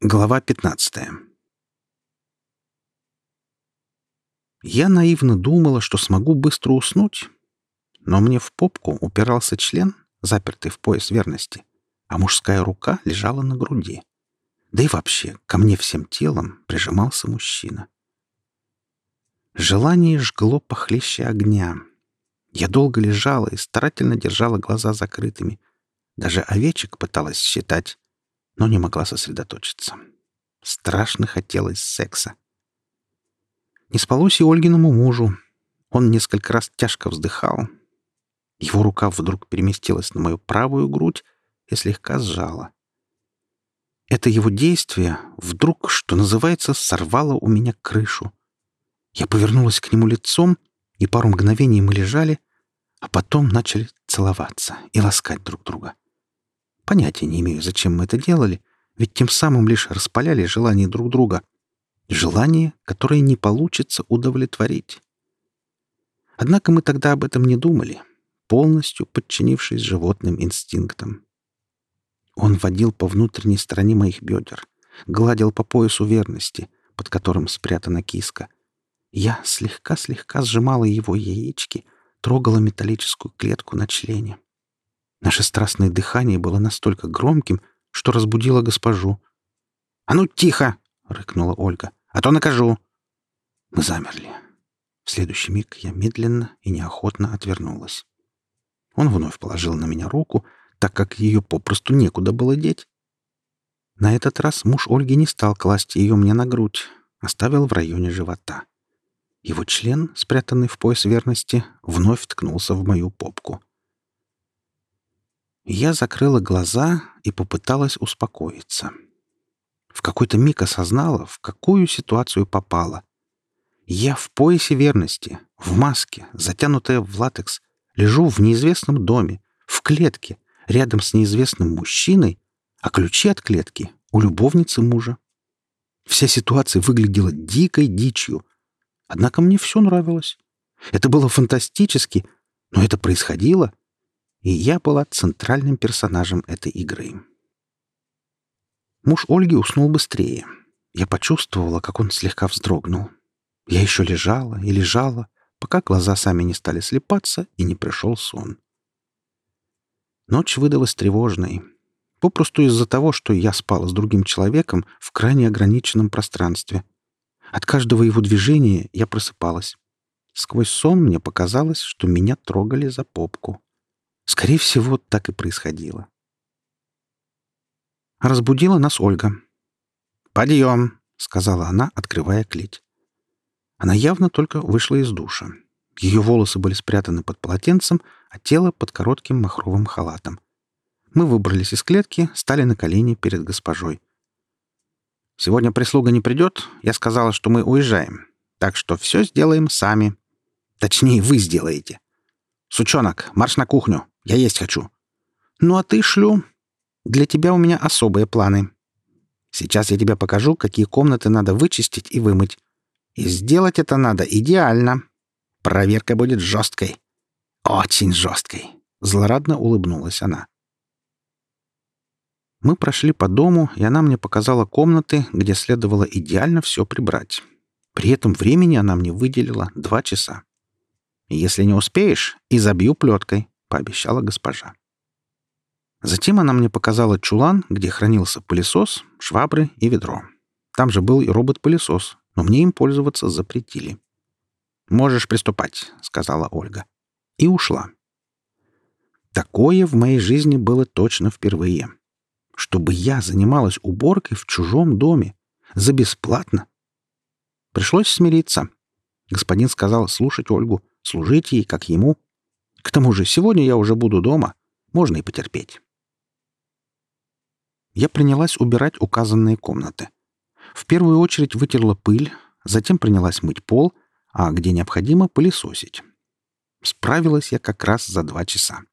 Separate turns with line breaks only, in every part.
Глава 15 Я наивно думала, что смогу быстро уснуть, но мне в попку упирался член, запертый в пояс верности, а мужская рука лежала на груди. Да и вообще, ко мне всем телом прижимался мужчина. Желание жгло похлеще огня. Я долго лежала и старательно держала глаза закрытыми. Даже овечек пыталась считать, но не могла сосредоточиться. Страшно хотелось секса. Не спалось и Ольгиному мужу. Он несколько раз тяжко вздыхал. Его рука вдруг переместилась на мою правую грудь и слегка сжала. Это его действие вдруг, что называется, сорвало у меня крышу. Я повернулась к нему лицом, и пару мгновений мы лежали, а потом начали целоваться и ласкать друг друга. Понятия не имею, зачем мы это делали, ведь тем самым лишь распаляли желание друг друга. Желание, которое не получится удовлетворить. Однако мы тогда об этом не думали, полностью подчинившись животным инстинктам. Он водил по внутренней стороне моих бедер, гладил по поясу верности, под которым спрятана киска. Я слегка-слегка сжимала его яички, трогала металлическую клетку на члене. Наше страстное дыхание было настолько громким, что разбудило госпожу. «А ну, тихо!» — рыкнула Ольга. «А то накажу!» Мы замерли. В следующий миг я медленно и неохотно отвернулась. Он вновь положил на меня руку, так как ее попросту некуда было деть. На этот раз муж Ольги не стал класть ее мне на грудь, оставил в районе живота. Его член, спрятанный в пояс верности, вновь ткнулся в мою попку. Я закрыла глаза и попыталась успокоиться. В какой-то миг осознала, в какую ситуацию попала. Я в поясе верности, в маске, затянутая в латекс, лежу в неизвестном доме, в клетке, рядом с неизвестным мужчиной, а ключи от клетки у любовницы мужа. Вся ситуация выглядела дикой дичью. Однако мне все нравилось. Это было фантастически, но это происходило, и я была центральным персонажем этой игры. Муж Ольги уснул быстрее. Я почувствовала, как он слегка вздрогнул. Я еще лежала и лежала, пока глаза сами не стали слепаться и не пришел сон. Ночь выдалась тревожной. Попросту из-за того, что я спала с другим человеком в крайне ограниченном пространстве. От каждого его движения я просыпалась. Сквозь сон мне показалось, что меня трогали за попку. Скорее всего, так и происходило. Разбудила нас Ольга. «Подъем!» — сказала она, открывая клеть. Она явно только вышла из душа. Ее волосы были спрятаны под полотенцем, а тело под коротким махровым халатом. Мы выбрались из клетки, стали на колени перед госпожой. «Сегодня прислуга не придет. Я сказала, что мы уезжаем. Так что все сделаем сами. Точнее, вы сделаете. Сучонок, марш на кухню. Я есть хочу. Ну а ты, шлю, для тебя у меня особые планы. Сейчас я тебе покажу, какие комнаты надо вычистить и вымыть. И сделать это надо идеально. Проверка будет жесткой. Очень жесткой. Злорадно улыбнулась она. Мы прошли по дому, и она мне показала комнаты, где следовало идеально все прибрать. При этом времени она мне выделила два часа. Если не успеешь, и забью плеткой. — пообещала госпожа. Затем она мне показала чулан, где хранился пылесос, швабры и ведро. Там же был и робот-пылесос, но мне им пользоваться запретили. «Можешь приступать», — сказала Ольга. И ушла. Такое в моей жизни было точно впервые. Чтобы я занималась уборкой в чужом доме. За бесплатно. Пришлось смириться. Господин сказал слушать Ольгу, служить ей, как ему, к тому же сегодня я уже буду дома, можно и потерпеть. Я принялась убирать указанные комнаты. В первую очередь вытерла пыль, затем принялась мыть пол, а где необходимо пылесосить. Справилась я как раз за два часа.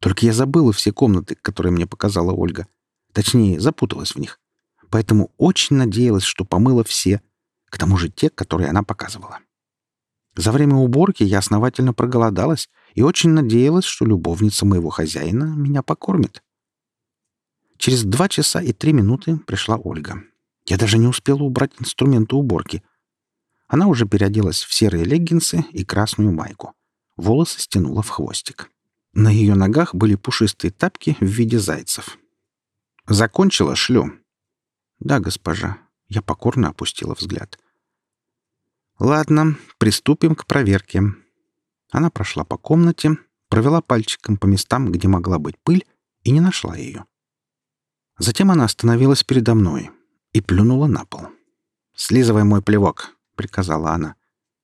Только я забыла все комнаты, которые мне показала Ольга. Точнее, запуталась в них. Поэтому очень надеялась, что помыла все, к тому же те, которые она показывала. За время уборки я основательно проголодалась и очень надеялась, что любовница моего хозяина меня покормит. Через два часа и три минуты пришла Ольга. Я даже не успела убрать инструменты уборки. Она уже переоделась в серые леггинсы и красную майку. Волосы стянула в хвостик. На ее ногах были пушистые тапки в виде зайцев. «Закончила, шлю?» «Да, госпожа». Я покорно опустила взгляд. «Ладно, приступим к проверке». Она прошла по комнате, провела пальчиком по местам, где могла быть пыль, и не нашла ее. Затем она остановилась передо мной и плюнула на пол. «Слизывай мой плевок», — приказала она.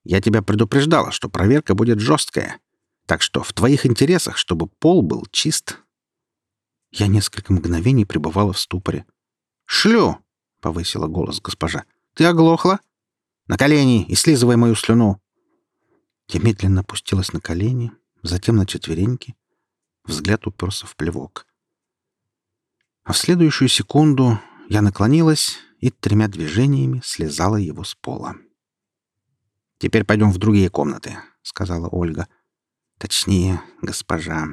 «Я тебя предупреждала, что проверка будет жесткая, так что в твоих интересах, чтобы пол был чист». Я несколько мгновений пребывала в ступоре. «Шлю!» — повысила голос госпожа. «Ты оглохла? На колени и слизывай мою слюну!» Я медленно опустилась на колени, затем на четвереньки. Взгляд уперся в плевок. А в следующую секунду я наклонилась и тремя движениями слезала его с пола. «Теперь пойдем в другие комнаты», — сказала Ольга. «Точнее, госпожа.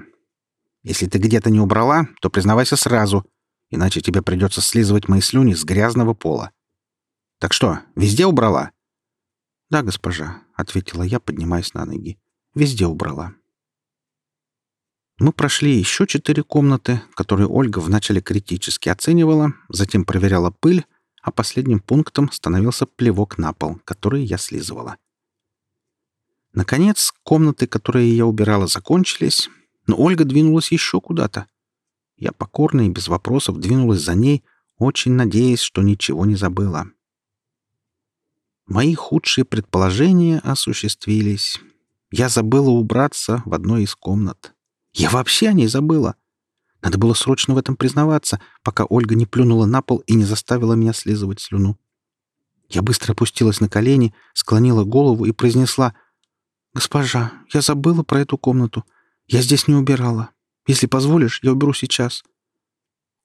Если ты где-то не убрала, то признавайся сразу, иначе тебе придется слизывать мои слюни с грязного пола. Так что, везде убрала?» «Да, госпожа», — ответила я, поднимаясь на ноги. «Везде убрала». Мы прошли еще четыре комнаты, которые Ольга вначале критически оценивала, затем проверяла пыль, а последним пунктом становился плевок на пол, который я слизывала. Наконец, комнаты, которые я убирала, закончились, но Ольга двинулась еще куда-то. Я покорно и без вопросов двинулась за ней, очень надеясь, что ничего не забыла. Мои худшие предположения осуществились. Я забыла убраться в одной из комнат. Я вообще о ней забыла. Надо было срочно в этом признаваться, пока Ольга не плюнула на пол и не заставила меня слизывать слюну. Я быстро опустилась на колени, склонила голову и произнесла «Госпожа, я забыла про эту комнату. Я здесь не убирала. Если позволишь, я уберу сейчас».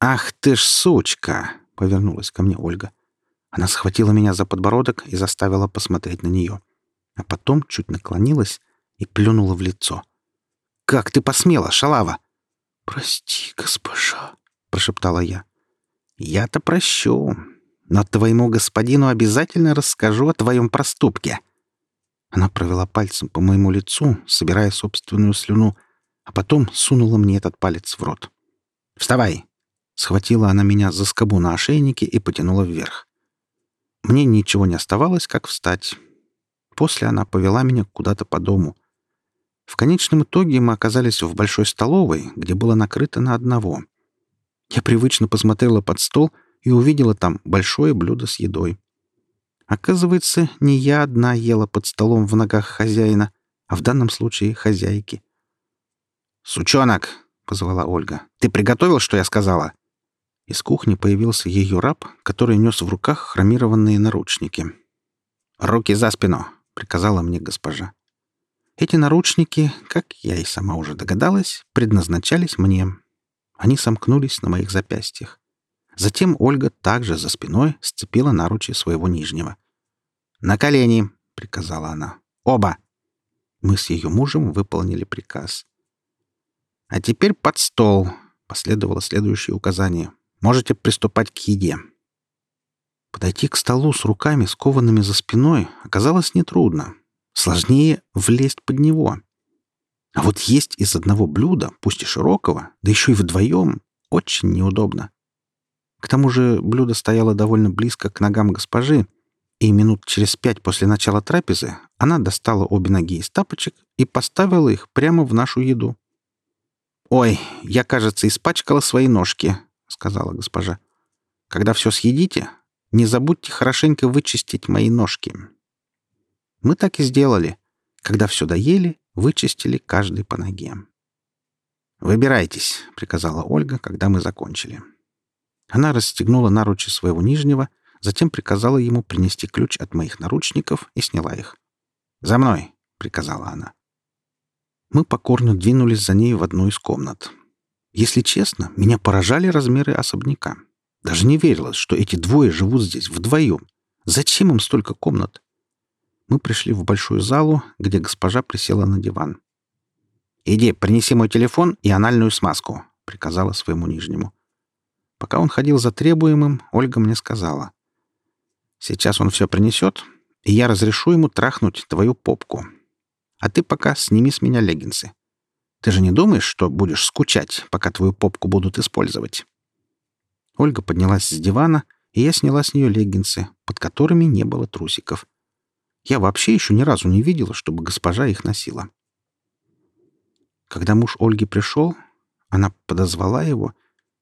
«Ах ты ж сучка!» — повернулась ко мне Ольга. Она схватила меня за подбородок и заставила посмотреть на нее. А потом чуть наклонилась и плюнула в лицо — как ты посмела, шалава?»
«Прости, госпожа», —
прошептала я. «Я-то прощу, но твоему господину обязательно расскажу о твоем проступке». Она провела пальцем по моему лицу, собирая собственную слюну, а потом сунула мне этот палец в рот. «Вставай!» Схватила она меня за скобу на ошейнике и потянула вверх. Мне ничего не оставалось, как встать. После она повела меня куда-то по дому — в конечном итоге мы оказались в большой столовой, где было накрыто на одного. Я привычно посмотрела под стол и увидела там большое блюдо с едой. Оказывается, не я одна ела под столом в ногах хозяина, а в данном случае хозяйки. «Сучонок!» — позвала Ольга. «Ты приготовил, что я сказала?» Из кухни появился ее раб, который нес в руках хромированные наручники. «Руки за спину!» — приказала мне госпожа. Эти наручники, как я и сама уже догадалась, предназначались мне. Они сомкнулись на моих запястьях. Затем Ольга также за спиной сцепила наручи своего нижнего. «На колени!» — приказала она. «Оба!» Мы с ее мужем выполнили приказ. «А теперь под стол!» — последовало следующее указание. «Можете приступать к еде». Подойти к столу с руками, скованными за спиной, оказалось нетрудно. Сложнее влезть под него. А вот есть из одного блюда, пусть и широкого, да еще и вдвоем, очень неудобно. К тому же блюдо стояло довольно близко к ногам госпожи, и минут через пять после начала трапезы она достала обе ноги из тапочек и поставила их прямо в нашу еду. «Ой, я, кажется, испачкала свои ножки», — сказала госпожа. «Когда все съедите, не забудьте хорошенько вычистить мои ножки». Мы так и сделали. Когда все доели, вычистили каждый по ноге. «Выбирайтесь», — приказала Ольга, когда мы закончили. Она расстегнула наручи своего нижнего, затем приказала ему принести ключ от моих наручников и сняла их. «За мной!» — приказала она. Мы покорно двинулись за ней в одну из комнат. Если честно, меня поражали размеры особняка. Даже не верилось, что эти двое живут здесь вдвоем. Зачем им столько комнат? мы пришли в большую залу, где госпожа присела на диван. «Иди, принеси мой телефон и анальную смазку», — приказала своему нижнему. Пока он ходил за требуемым, Ольга мне сказала. «Сейчас он все принесет, и я разрешу ему трахнуть твою попку. А ты пока сними с меня леггинсы. Ты же не думаешь, что будешь скучать, пока твою попку будут использовать?» Ольга поднялась с дивана, и я сняла с нее леггинсы, под которыми не было трусиков. Я вообще еще ни разу не видела, чтобы госпожа их носила. Когда муж Ольги пришел, она подозвала его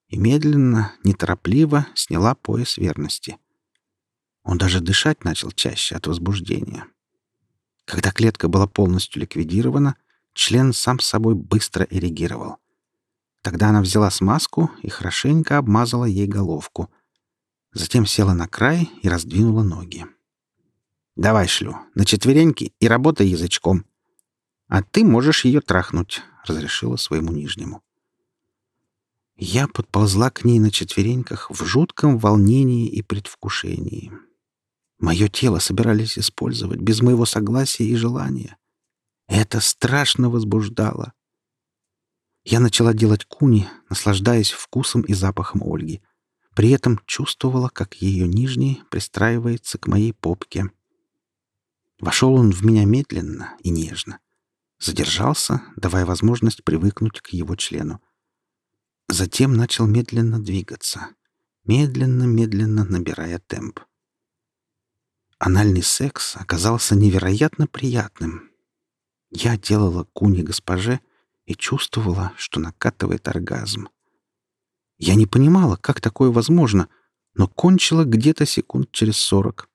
и медленно, неторопливо сняла пояс верности. Он даже дышать начал чаще от возбуждения. Когда клетка была полностью ликвидирована, член сам собой быстро эрегировал. Тогда она взяла смазку и хорошенько обмазала ей головку. Затем села на край и раздвинула ноги. «Давай, шлю, на четвереньки и работай язычком. А ты можешь ее трахнуть», — разрешила своему нижнему. Я подползла к ней на четвереньках в жутком волнении и предвкушении. Мое тело собирались использовать без моего согласия и желания. Это страшно возбуждало. Я начала делать куни, наслаждаясь вкусом и запахом Ольги. При этом чувствовала, как ее нижний пристраивается к моей попке. Вошел он в меня медленно и нежно. Задержался, давая возможность привыкнуть к его члену. Затем начал медленно двигаться. Медленно-медленно набирая темп. Анальный секс оказался невероятно приятным. Я делала куни госпоже — и чувствовала, что накатывает оргазм. Я не понимала, как такое возможно, но кончила где-то секунд через сорок.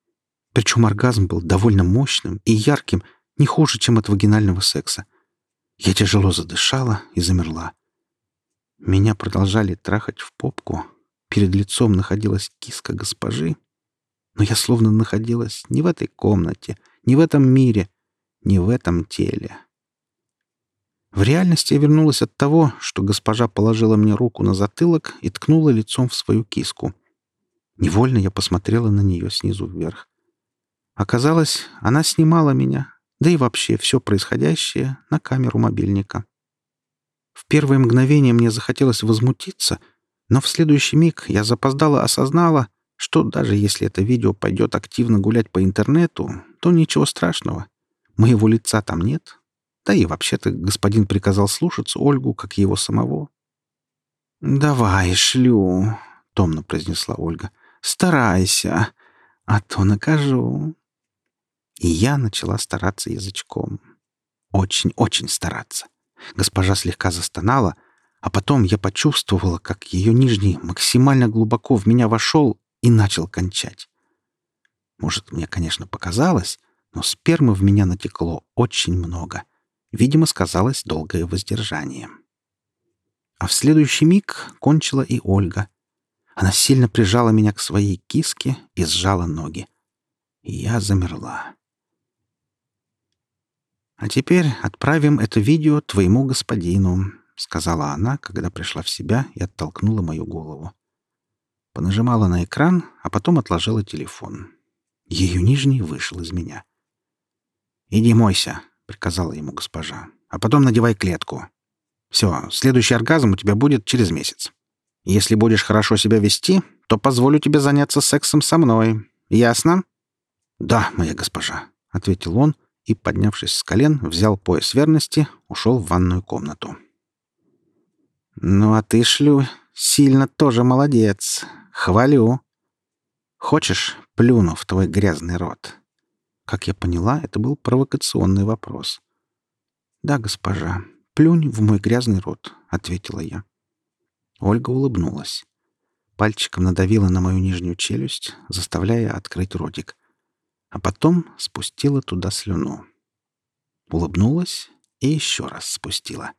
Причем оргазм был довольно мощным и ярким, не хуже, чем от вагинального секса. Я тяжело задышала и замерла. Меня продолжали трахать в попку. Перед лицом находилась киска госпожи. Но я словно находилась не в этой комнате, не в этом мире, не в этом теле. В реальности я вернулась от того, что госпожа положила мне руку на затылок и ткнула лицом в свою киску. Невольно я посмотрела на нее снизу вверх. Оказалось, она снимала меня, да и вообще все происходящее на камеру мобильника. В первое мгновение мне захотелось возмутиться, но в следующий миг я запоздало осознала, что даже если это видео пойдет активно гулять по интернету, то ничего страшного. Моего лица там нет, да и вообще-то господин приказал слушаться Ольгу, как его самого. «Давай, шлю», — томно произнесла Ольга. «Старайся, а то накажу». И я начала стараться язычком. Очень-очень стараться. Госпожа слегка застонала, а потом я почувствовала, как ее нижний максимально глубоко в меня вошел и начал кончать. Может, мне, конечно, показалось, но спермы в меня натекло очень много. Видимо, сказалось долгое воздержание. А в следующий миг кончила и Ольга. Она сильно прижала меня к своей киске и сжала ноги. И я замерла. «А теперь отправим это видео твоему господину», — сказала она, когда пришла в себя и оттолкнула мою голову. Понажимала на экран, а потом отложила телефон. Ее нижний вышел из меня. «Иди мойся», приказала ему госпожа. «А потом надевай клетку. Все, следующий оргазм у тебя будет через месяц. Если будешь хорошо себя вести, то позволю тебе заняться сексом со мной. Ясно?» «Да, моя госпожа», — ответил он и, поднявшись с колен, взял пояс верности, ушел в ванную комнату. «Ну а ты, шлю, сильно тоже молодец. Хвалю. Хочешь, плюну в твой грязный рот?» Как я поняла, это был провокационный вопрос. «Да, госпожа, плюнь в мой грязный рот», — ответила я. Ольга улыбнулась. Пальчиком надавила на мою нижнюю челюсть, заставляя открыть ротик. А потом спустила туда слюну. Улыбнулась и еще раз спустила.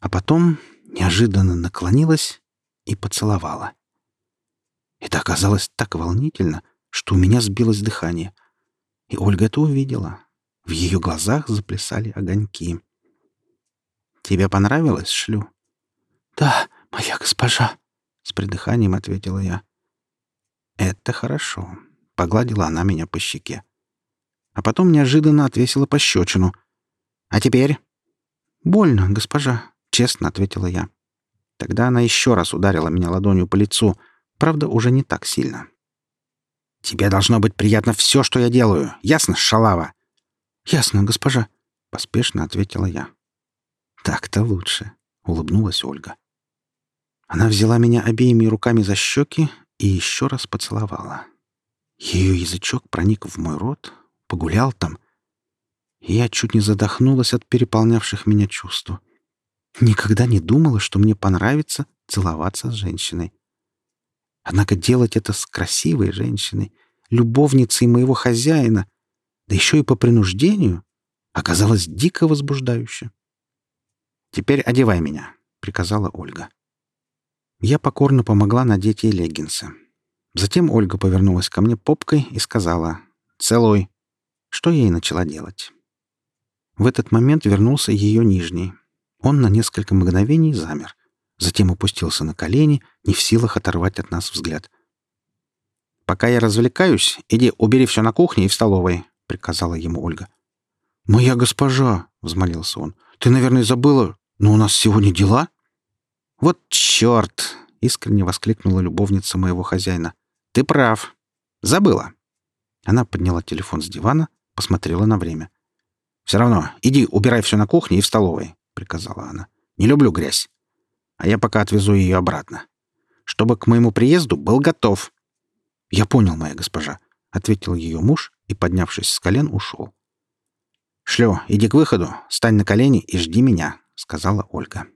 А потом неожиданно наклонилась и поцеловала. Это оказалось так волнительно, что у меня сбилось дыхание — и Ольга это увидела. В ее глазах заплясали огоньки. «Тебе понравилось, Шлю?» «Да, моя госпожа», — с придыханием ответила я. «Это хорошо», — погладила она меня по щеке. А потом неожиданно отвесила пощечину. «А теперь?» «Больно, госпожа», — честно ответила я. Тогда она еще раз ударила меня ладонью по лицу, правда, уже не так сильно. «Тебе должно быть приятно все, что я делаю. Ясно, шалава?»
«Ясно, госпожа», —
поспешно ответила я. «Так-то лучше», — улыбнулась Ольга. Она взяла меня обеими руками за щеки и еще раз поцеловала. Ее язычок проник в мой рот, погулял там, я чуть не задохнулась от переполнявших меня чувств. Никогда не думала, что мне понравится целоваться с женщиной. Однако делать это с красивой женщиной, любовницей моего хозяина, да еще и по принуждению, оказалось дико возбуждающе. «Теперь одевай меня», — приказала Ольга. Я покорно помогла надеть ей леггинсы. Затем Ольга повернулась ко мне попкой и сказала «Целуй», что я и начала делать. В этот момент вернулся ее нижний. Он на несколько мгновений замер. Затем опустился на колени, не в силах оторвать от нас взгляд. «Пока я развлекаюсь, иди убери все на кухне и в столовой», — приказала ему Ольга.
«Моя госпожа!» — взмолился он. «Ты, наверное, забыла, но у нас сегодня дела?»
«Вот черт!» — искренне воскликнула любовница моего хозяина. «Ты прав. Забыла». Она подняла телефон с дивана, посмотрела на время. «Все равно, иди убирай все на кухне и в столовой», — приказала она. «Не люблю грязь. А я пока отвезу ее обратно. Чтобы к моему приезду был готов». «Я понял, моя госпожа», — ответил ее муж и, поднявшись с колен, ушел. «Шлю, иди к выходу, стань на колени и жди меня», — сказала Ольга.